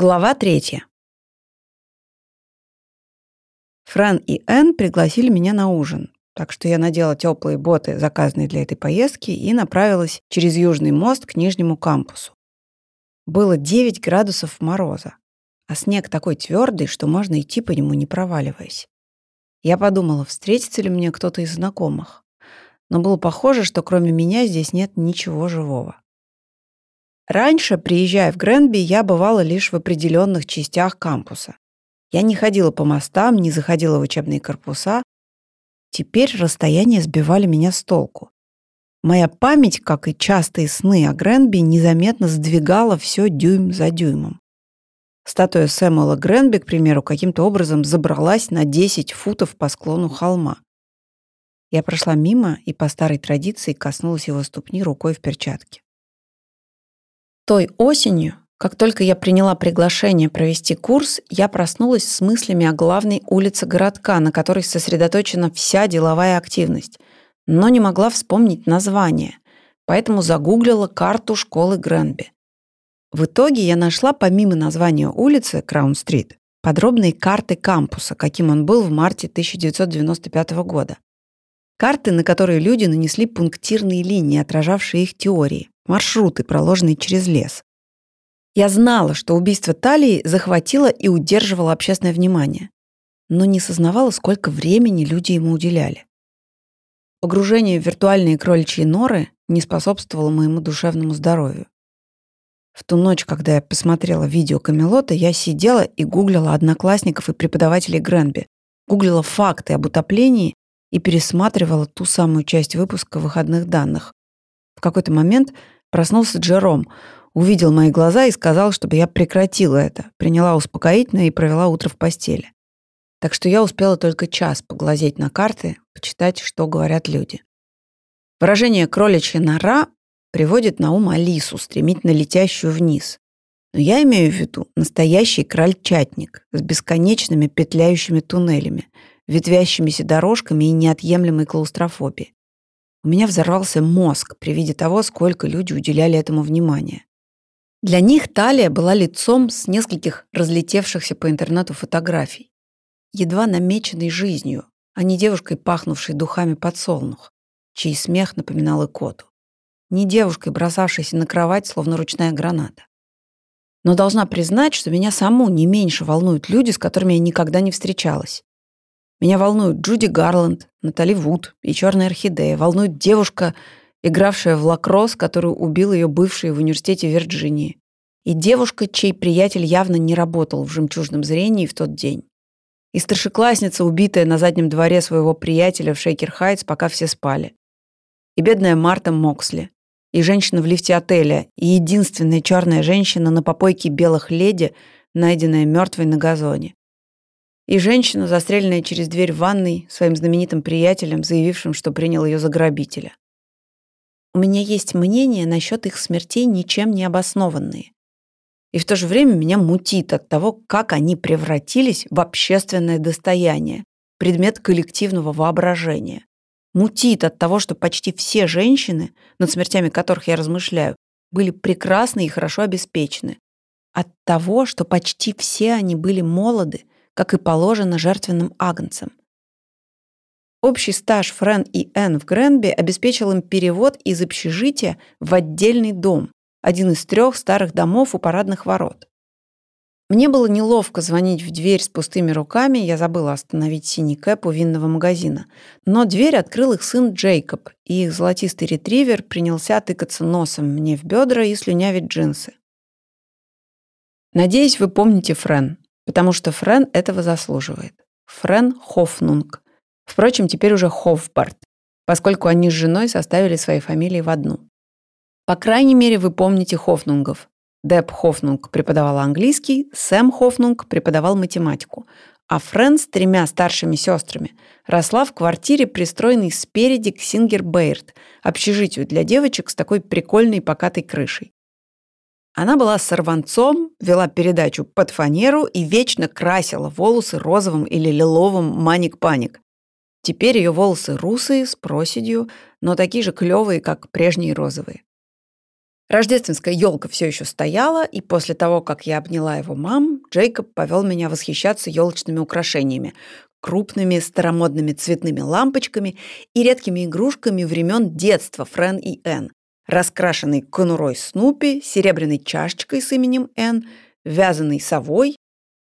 Глава третья. Фран и Энн пригласили меня на ужин, так что я надела теплые боты, заказанные для этой поездки, и направилась через Южный мост к Нижнему кампусу. Было 9 градусов мороза, а снег такой твердый, что можно идти по нему, не проваливаясь. Я подумала, встретится ли мне кто-то из знакомых. Но было похоже, что кроме меня здесь нет ничего живого. Раньше, приезжая в Гренби, я бывала лишь в определенных частях кампуса. Я не ходила по мостам, не заходила в учебные корпуса. Теперь расстояния сбивали меня с толку. Моя память, как и частые сны о Гренби, незаметно сдвигала все дюйм за дюймом. Статуя Сэмуэла Гренби, к примеру, каким-то образом забралась на 10 футов по склону холма. Я прошла мимо и по старой традиции коснулась его ступни рукой в перчатке. Той осенью, как только я приняла приглашение провести курс, я проснулась с мыслями о главной улице городка, на которой сосредоточена вся деловая активность, но не могла вспомнить название, поэтому загуглила карту школы Гренби. В итоге я нашла помимо названия улицы Краун-стрит подробные карты кампуса, каким он был в марте 1995 года. Карты, на которые люди нанесли пунктирные линии, отражавшие их теории маршруты, проложенные через лес. Я знала, что убийство Талии захватило и удерживало общественное внимание, но не сознавала, сколько времени люди ему уделяли. Погружение в виртуальные кроличьи норы не способствовало моему душевному здоровью. В ту ночь, когда я посмотрела видео Камелота, я сидела и гуглила одноклассников и преподавателей Гренби, гуглила факты об утоплении и пересматривала ту самую часть выпуска выходных данных. В какой-то момент Проснулся Джером, увидел мои глаза и сказал, чтобы я прекратила это, приняла успокоительное и провела утро в постели. Так что я успела только час поглазеть на карты, почитать, что говорят люди. Выражение «кроличья нора» приводит на ум Алису, стремительно летящую вниз. Но я имею в виду настоящий крольчатник с бесконечными петляющими туннелями, ветвящимися дорожками и неотъемлемой клаустрофобией. Меня взорвался мозг при виде того, сколько люди уделяли этому внимания. Для них талия была лицом с нескольких разлетевшихся по интернету фотографий, едва намеченной жизнью, а не девушкой, пахнувшей духами подсолнух, чей смех напоминал икоту. Не девушкой, бросавшейся на кровать, словно ручная граната. Но должна признать, что меня саму не меньше волнуют люди, с которыми я никогда не встречалась. Меня волнуют Джуди Гарланд, Натали Вуд и Черная орхидея. Волнует девушка, игравшая в лакросс, которую убил ее бывший в университете Вирджинии. И девушка, чей приятель явно не работал в жемчужном зрении в тот день. И старшеклассница, убитая на заднем дворе своего приятеля в Шейкер-Хайтс, пока все спали. И бедная Марта Моксли. И женщина в лифте отеля. И единственная черная женщина на попойке белых леди, найденная мертвой на газоне и женщину, застреленная через дверь в ванной своим знаменитым приятелем, заявившим, что принял ее за грабителя. У меня есть мнение насчет их смертей ничем не обоснованные. И в то же время меня мутит от того, как они превратились в общественное достояние, предмет коллективного воображения. Мутит от того, что почти все женщины, над смертями которых я размышляю, были прекрасны и хорошо обеспечены. От того, что почти все они были молоды, как и положено жертвенным агнцам. Общий стаж Френ и Энн в Гренби обеспечил им перевод из общежития в отдельный дом, один из трех старых домов у парадных ворот. Мне было неловко звонить в дверь с пустыми руками, я забыла остановить синий кэп у винного магазина. Но дверь открыл их сын Джейкоб, и их золотистый ретривер принялся тыкаться носом мне в бедра и слюнявить джинсы. «Надеюсь, вы помните Френ», потому что Френ этого заслуживает. Френ Хофнунг. Впрочем, теперь уже Хофбарт, поскольку они с женой составили свои фамилии в одну. По крайней мере, вы помните Хофнунгов. Деб Хофнунг преподавал английский, Сэм Хофнунг преподавал математику, а Френ с тремя старшими сестрами росла в квартире, пристроенной спереди к Сингер Бейрд, общежитию для девочек с такой прикольной покатой крышей. Она была сорванцом, вела передачу под фанеру и вечно красила волосы розовым или лиловым маник-паник. Теперь ее волосы русые, с проседью, но такие же клевые, как прежние розовые. Рождественская елка все еще стояла, и после того, как я обняла его мам, Джейкоб повел меня восхищаться елочными украшениями, крупными старомодными цветными лампочками и редкими игрушками времен детства Френ и Энн, раскрашенной конурой Снупи, серебряной чашечкой с именем Энн, вязаной совой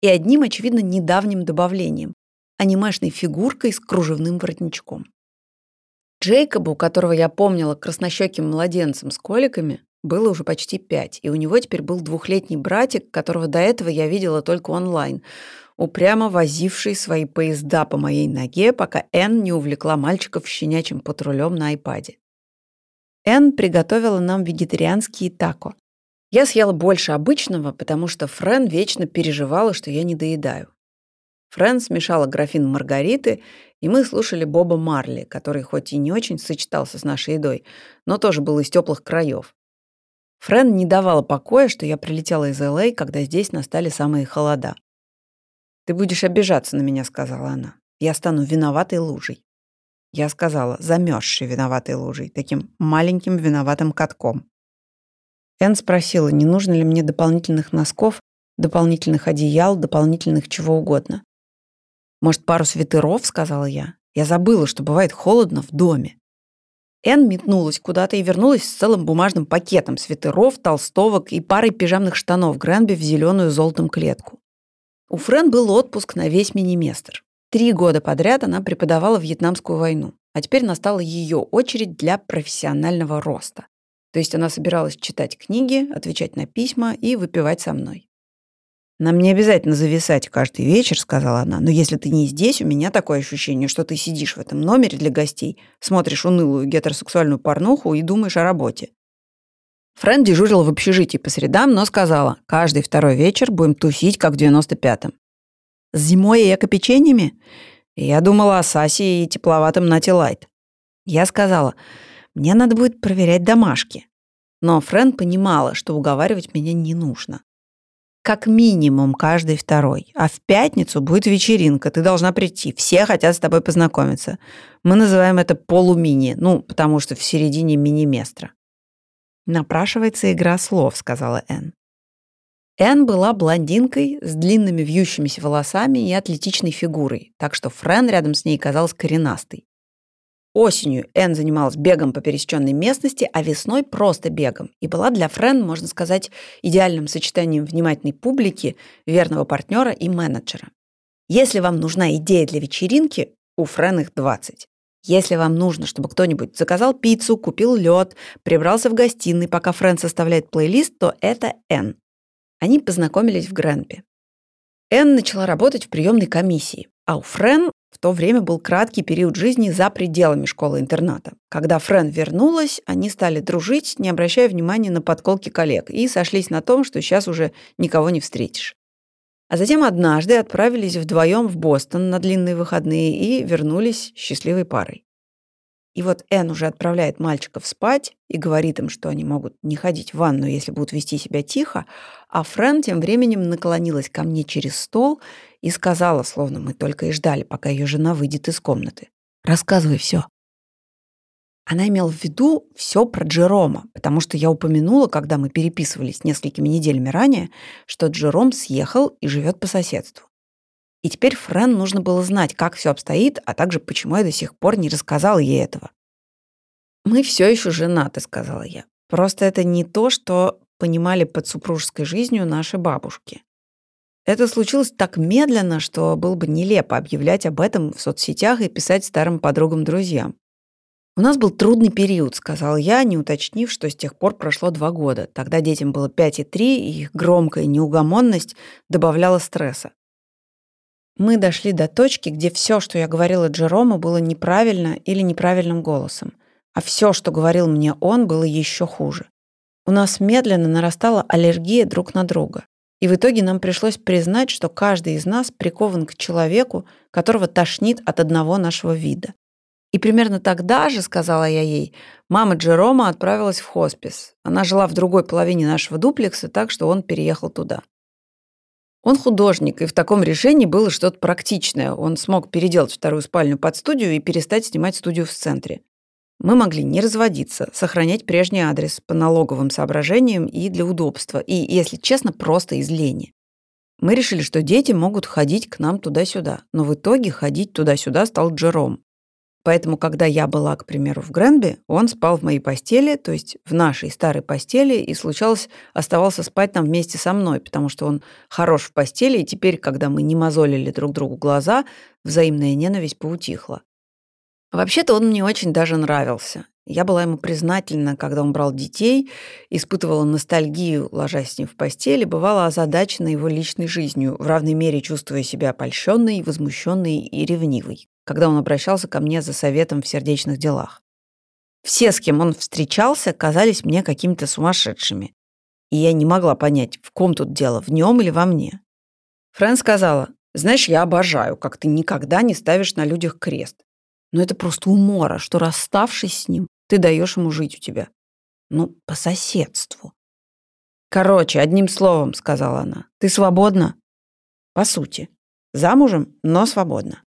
и одним, очевидно, недавним добавлением – анимешной фигуркой с кружевным воротничком. Джейкобу, которого я помнила краснощеким младенцем с коликами, было уже почти пять, и у него теперь был двухлетний братик, которого до этого я видела только онлайн, упрямо возивший свои поезда по моей ноге, пока Энн не увлекла мальчиков щенячьим патрулем на айпаде. Энн приготовила нам вегетарианские тако. Я съела больше обычного, потому что Френ вечно переживала, что я не доедаю. Френ смешала графин маргариты, и мы слушали Боба Марли, который хоть и не очень сочетался с нашей едой, но тоже был из теплых краев. Френ не давала покоя, что я прилетела из Л.А., когда здесь настали самые холода. «Ты будешь обижаться на меня», — сказала она. «Я стану виноватой лужей». Я сказала, замерзшей виноватой лужей, таким маленьким виноватым катком. Энн спросила, не нужно ли мне дополнительных носков, дополнительных одеял, дополнительных чего угодно. «Может, пару свитеров?» — сказала я. «Я забыла, что бывает холодно в доме». Энн метнулась куда-то и вернулась с целым бумажным пакетом свитеров, толстовок и парой пижамных штанов Гренби в зеленую золотом клетку. У Френ был отпуск на весь мини-местр. Три года подряд она преподавала Вьетнамскую войну, а теперь настала ее очередь для профессионального роста. То есть она собиралась читать книги, отвечать на письма и выпивать со мной. «Нам не обязательно зависать каждый вечер», — сказала она, «но если ты не здесь, у меня такое ощущение, что ты сидишь в этом номере для гостей, смотришь унылую гетеросексуальную порнуху и думаешь о работе». Фрэн дежурила в общежитии по средам, но сказала, «Каждый второй вечер будем тусить, как в 95-м». «С зимой эко-печеньями?» Я думала о Сасе и тепловатом Нати Лайт. Я сказала, «Мне надо будет проверять домашки». Но Фрэн понимала, что уговаривать меня не нужно как минимум каждый второй. А в пятницу будет вечеринка, ты должна прийти. Все хотят с тобой познакомиться. Мы называем это полумини, ну, потому что в середине мини-местра. «Напрашивается игра слов», — сказала Энн. Энн была блондинкой с длинными вьющимися волосами и атлетичной фигурой, так что Френ рядом с ней казалась коренастой. Осенью Энн занималась бегом по пересеченной местности, а весной просто бегом. И была для Френ, можно сказать, идеальным сочетанием внимательной публики, верного партнера и менеджера. Если вам нужна идея для вечеринки, у Френ их 20. Если вам нужно, чтобы кто-нибудь заказал пиццу, купил лед, прибрался в гостиной, пока Френ составляет плейлист, то это Энн. Они познакомились в Гренпе. Энн начала работать в приемной комиссии, а у Френ в то время был краткий период жизни за пределами школы-интерната. Когда Френ вернулась, они стали дружить, не обращая внимания на подколки коллег, и сошлись на том, что сейчас уже никого не встретишь. А затем однажды отправились вдвоем в Бостон на длинные выходные и вернулись счастливой парой. И вот Энн уже отправляет мальчиков спать и говорит им, что они могут не ходить в ванну, если будут вести себя тихо, а Френ тем временем наклонилась ко мне через стол и сказала, словно мы только и ждали, пока ее жена выйдет из комнаты. «Рассказывай все. Она имела в виду все про Джерома, потому что я упомянула, когда мы переписывались несколькими неделями ранее, что Джером съехал и живет по соседству. И теперь Френ нужно было знать, как все обстоит, а также почему я до сих пор не рассказала ей этого. «Мы все еще женаты», — сказала я. «Просто это не то, что понимали под супружеской жизнью наши бабушки. Это случилось так медленно, что было бы нелепо объявлять об этом в соцсетях и писать старым подругам-друзьям. «У нас был трудный период», — сказал я, не уточнив, что с тех пор прошло два года. Тогда детям было пять и три, и их громкая неугомонность добавляла стресса. Мы дошли до точки, где все, что я говорила Джерому, было неправильно или неправильным голосом, а все, что говорил мне он, было еще хуже. У нас медленно нарастала аллергия друг на друга. И в итоге нам пришлось признать, что каждый из нас прикован к человеку, которого тошнит от одного нашего вида. И примерно тогда же, сказала я ей, мама Джерома отправилась в хоспис. Она жила в другой половине нашего дуплекса, так что он переехал туда. Он художник, и в таком решении было что-то практичное. Он смог переделать вторую спальню под студию и перестать снимать студию в центре. Мы могли не разводиться, сохранять прежний адрес по налоговым соображениям и для удобства, и, если честно, просто из лени. Мы решили, что дети могут ходить к нам туда-сюда, но в итоге ходить туда-сюда стал Джером. Поэтому, когда я была, к примеру, в Гренби, он спал в моей постели, то есть в нашей старой постели, и случалось, оставался спать там вместе со мной, потому что он хорош в постели, и теперь, когда мы не мозолили друг другу глаза, взаимная ненависть поутихла. Вообще-то он мне очень даже нравился. Я была ему признательна, когда он брал детей, испытывала ностальгию, ложась с ним в постели, бывала озадачена его личной жизнью, в равной мере чувствуя себя опольщенной, возмущенной и ревнивой, когда он обращался ко мне за советом в сердечных делах. Все, с кем он встречался, казались мне какими-то сумасшедшими. И я не могла понять, в ком тут дело, в нем или во мне. Фрэн сказала, «Знаешь, я обожаю, как ты никогда не ставишь на людях крест. Но это просто умора, что расставшись с ним, ты даешь ему жить у тебя. Ну, по соседству. Короче, одним словом, сказала она, ты свободна? По сути. Замужем, но свободна.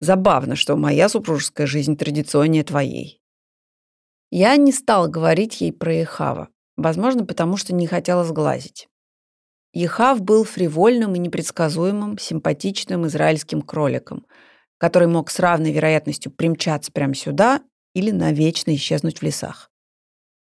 Забавно, что моя супружеская жизнь традиционнее твоей. Я не стал говорить ей про Ехава, возможно, потому что не хотела сглазить. Ехав был фривольным и непредсказуемым, симпатичным израильским кроликом, который мог с равной вероятностью примчаться прямо сюда или навечно исчезнуть в лесах.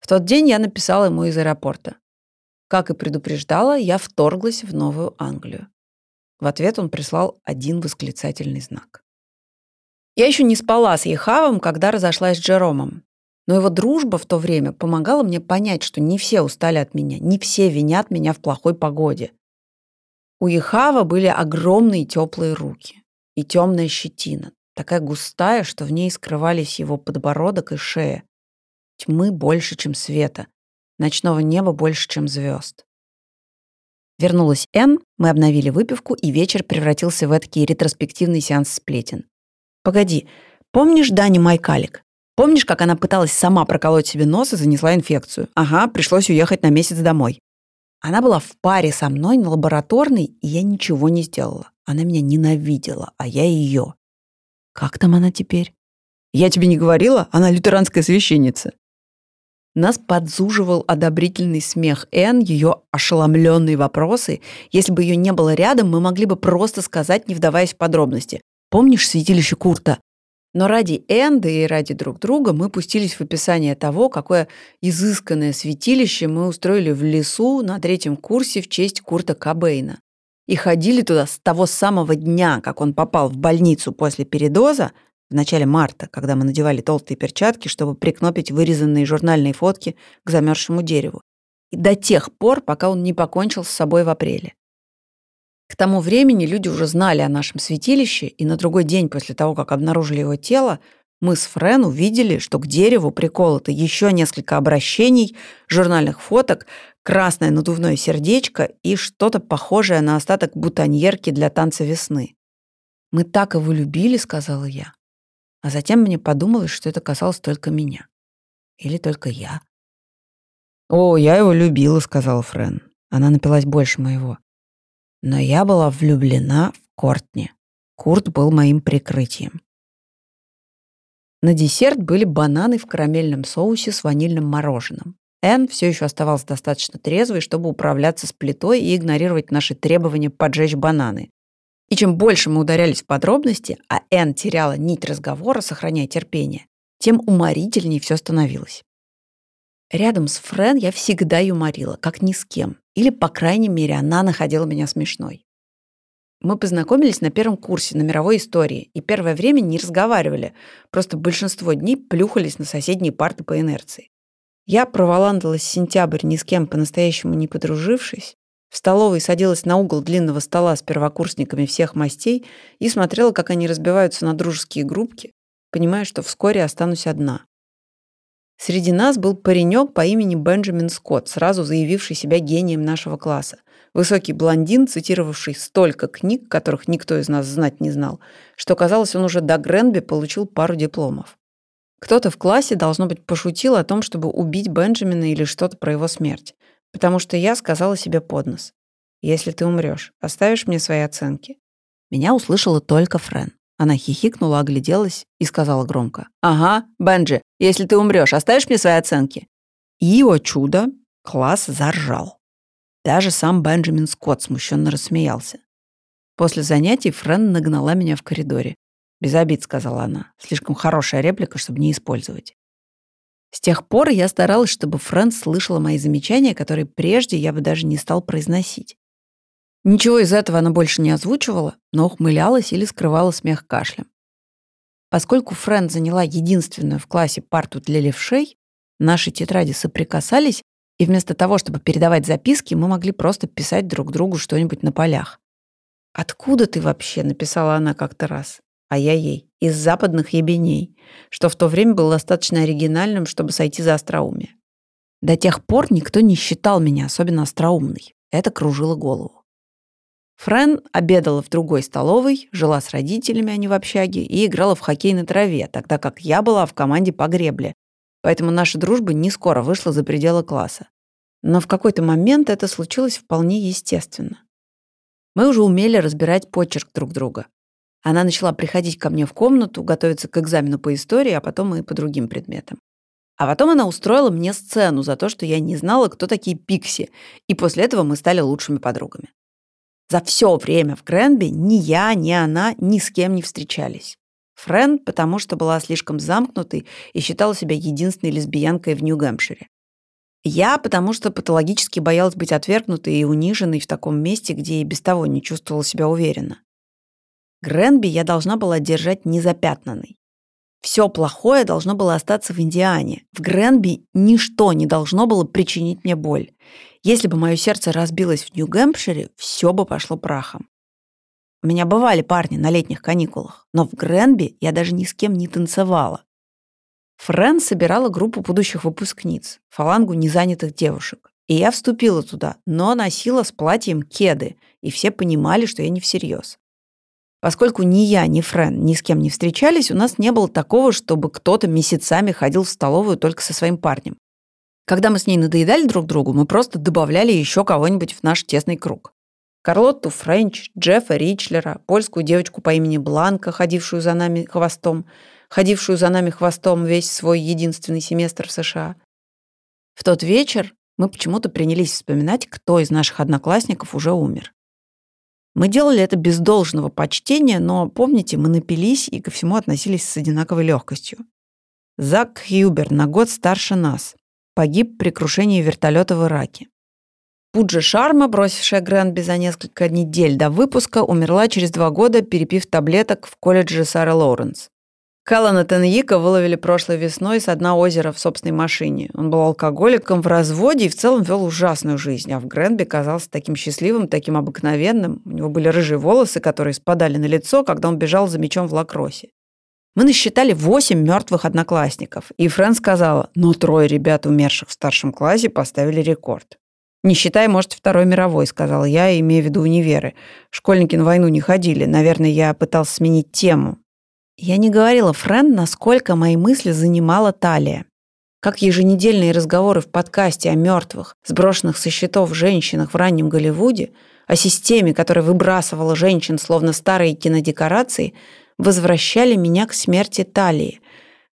В тот день я написала ему из аэропорта. Как и предупреждала, я вторглась в Новую Англию. В ответ он прислал один восклицательный знак. Я еще не спала с Ехавом, когда разошлась с Джеромом. Но его дружба в то время помогала мне понять, что не все устали от меня, не все винят меня в плохой погоде. У Ехава были огромные теплые руки и темная щетина, такая густая, что в ней скрывались его подбородок и шея. Тьмы больше, чем света, ночного неба больше, чем звезд. Вернулась Энн, мы обновили выпивку, и вечер превратился в эдакий ретроспективный сеанс сплетен. «Погоди, помнишь Дани Майкалик? Помнишь, как она пыталась сама проколоть себе нос и занесла инфекцию? Ага, пришлось уехать на месяц домой. Она была в паре со мной на лабораторной, и я ничего не сделала. Она меня ненавидела, а я ее. Как там она теперь? Я тебе не говорила? Она лютеранская священница. Нас подзуживал одобрительный смех Энн, ее ошеломленные вопросы. Если бы ее не было рядом, мы могли бы просто сказать, не вдаваясь в подробности. Помнишь святилище Курта? Но ради Энды и ради друг друга мы пустились в описание того, какое изысканное святилище мы устроили в лесу на третьем курсе в честь Курта Кобейна и ходили туда с того самого дня, как он попал в больницу после передоза, в начале марта, когда мы надевали толстые перчатки, чтобы прикнопить вырезанные журнальные фотки к замерзшему дереву, и до тех пор, пока он не покончил с собой в апреле. К тому времени люди уже знали о нашем святилище, и на другой день после того, как обнаружили его тело, мы с Френ увидели, что к дереву приколото еще несколько обращений, журнальных фоток, красное надувное сердечко и что-то похожее на остаток бутоньерки для танца весны. «Мы так его любили», — сказала я. А затем мне подумалось, что это касалось только меня. Или только я. «О, я его любила», — сказала Френ. Она напилась больше моего. Но я была влюблена в Кортни. Курт был моим прикрытием. На десерт были бананы в карамельном соусе с ванильным мороженым. Энн все еще оставался достаточно трезвой, чтобы управляться с плитой и игнорировать наши требования поджечь бананы. И чем больше мы ударялись в подробности, а Энн теряла нить разговора, сохраняя терпение, тем уморительнее все становилось. Рядом с Френ я всегда юморила, как ни с кем. Или, по крайней мере, она находила меня смешной. Мы познакомились на первом курсе на мировой истории и первое время не разговаривали, просто большинство дней плюхались на соседние парты по инерции. Я проволандалась сентябрь ни с кем по-настоящему не подружившись, в столовой садилась на угол длинного стола с первокурсниками всех мастей и смотрела, как они разбиваются на дружеские группки, понимая, что вскоре останусь одна. Среди нас был паренек по имени Бенджамин Скотт, сразу заявивший себя гением нашего класса. Высокий блондин, цитировавший столько книг, которых никто из нас знать не знал, что, казалось, он уже до Гренби получил пару дипломов. Кто-то в классе, должно быть, пошутил о том, чтобы убить Бенджамина или что-то про его смерть. Потому что я сказала себе под нос. «Если ты умрешь, оставишь мне свои оценки?» Меня услышала только Френ. Она хихикнула, огляделась и сказала громко. «Ага, Бенджи, если ты умрешь, оставишь мне свои оценки?» И, о чудо, класс заржал. Даже сам Бенджамин Скотт смущенно рассмеялся. После занятий Френ нагнала меня в коридоре. «Без обид», — сказала она. «Слишком хорошая реплика, чтобы не использовать». С тех пор я старалась, чтобы Френ слышала мои замечания, которые прежде я бы даже не стал произносить. Ничего из этого она больше не озвучивала, но ухмылялась или скрывала смех кашлем. Поскольку Френ заняла единственную в классе парту для левшей, наши тетради соприкасались, и вместо того, чтобы передавать записки, мы могли просто писать друг другу что-нибудь на полях. «Откуда ты вообще?» — написала она как-то раз. А я ей. Из западных ебеней, что в то время было достаточно оригинальным, чтобы сойти за остроумие. До тех пор никто не считал меня особенно остроумной. Это кружило голову. Френ обедала в другой столовой, жила с родителями, а не в общаге, и играла в хоккей на траве, тогда как я была в команде по гребле. Поэтому наша дружба не скоро вышла за пределы класса. Но в какой-то момент это случилось вполне естественно. Мы уже умели разбирать почерк друг друга. Она начала приходить ко мне в комнату, готовиться к экзамену по истории, а потом и по другим предметам. А потом она устроила мне сцену за то, что я не знала, кто такие пикси, и после этого мы стали лучшими подругами. За все время в Гренби ни я, ни она ни с кем не встречались. Френ, потому что была слишком замкнутой и считала себя единственной лесбиянкой в Нью-Гэмпшире. Я, потому что патологически боялась быть отвергнутой и униженной в таком месте, где и без того не чувствовала себя уверенно. Гренби я должна была держать незапятнанной. Все плохое должно было остаться в Индиане. В Гренби ничто не должно было причинить мне боль. Если бы мое сердце разбилось в Нью-Гэмпшире, все бы пошло прахом. У меня бывали парни на летних каникулах, но в Гренби я даже ни с кем не танцевала. Френ собирала группу будущих выпускниц, фалангу незанятых девушек. И я вступила туда, но носила с платьем кеды, и все понимали, что я не всерьез. Поскольку ни я, ни Френ ни с кем не встречались, у нас не было такого, чтобы кто-то месяцами ходил в столовую только со своим парнем. Когда мы с ней надоедали друг другу, мы просто добавляли еще кого-нибудь в наш тесный круг. Карлотту Френч, Джеффа Ричлера, польскую девочку по имени Бланка, ходившую за нами хвостом, ходившую за нами хвостом весь свой единственный семестр в США. В тот вечер мы почему-то принялись вспоминать, кто из наших одноклассников уже умер. Мы делали это без должного почтения, но, помните, мы напились и ко всему относились с одинаковой легкостью. Зак Хьюбер на год старше нас. Погиб при крушении вертолета в Ираке. Пуджа Шарма, бросившая Гренби за несколько недель до выпуска, умерла через два года, перепив таблеток в колледже Сара Лоуренс. Каллана Теньика выловили прошлой весной с дна озера в собственной машине. Он был алкоголиком в разводе и в целом вел ужасную жизнь, а в Гренби казался таким счастливым, таким обыкновенным. У него были рыжие волосы, которые спадали на лицо, когда он бежал за мячом в лакроссе. Мы насчитали восемь мертвых одноклассников, и Фрэн сказала, но трое ребят, умерших в старшем классе, поставили рекорд. «Не считай, может, Второй мировой», — сказала я, имея в виду универы. Школьники на войну не ходили. Наверное, я пытался сменить тему. Я не говорила Фрэн, насколько мои мысли занимала талия. Как еженедельные разговоры в подкасте о мертвых, сброшенных со счетов женщинах в раннем Голливуде, о системе, которая выбрасывала женщин словно старые кинодекорации — возвращали меня к смерти Талии,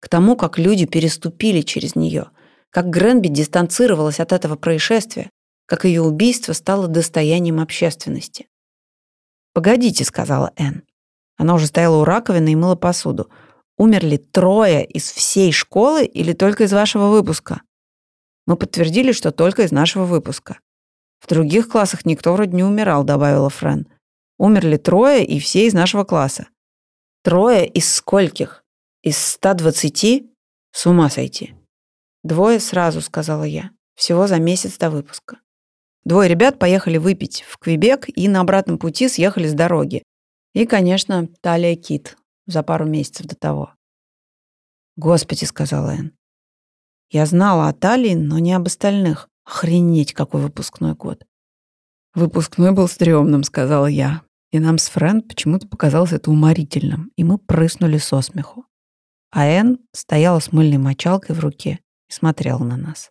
к тому, как люди переступили через нее, как Гренби дистанцировалась от этого происшествия, как ее убийство стало достоянием общественности. «Погодите», — сказала Энн. Она уже стояла у раковины и мыла посуду. «Умерли трое из всей школы или только из вашего выпуска?» Мы подтвердили, что только из нашего выпуска. В других классах никто вроде не умирал, добавила Френ. Умерли трое и все из нашего класса. Трое из скольких? Из 120? С ума сойти. Двое сразу, сказала я. Всего за месяц до выпуска. Двое ребят поехали выпить в Квебек и на обратном пути съехали с дороги. И, конечно, Талия Кит за пару месяцев до того. «Господи», — сказала Энн. Я знала о Талии, но не об остальных. Охренеть, какой выпускной год. «Выпускной был стрёмным», — сказала я. И нам с Френ почему-то показалось это уморительным, и мы прыснули со смеху. А Энн стояла с мыльной мочалкой в руке и смотрела на нас.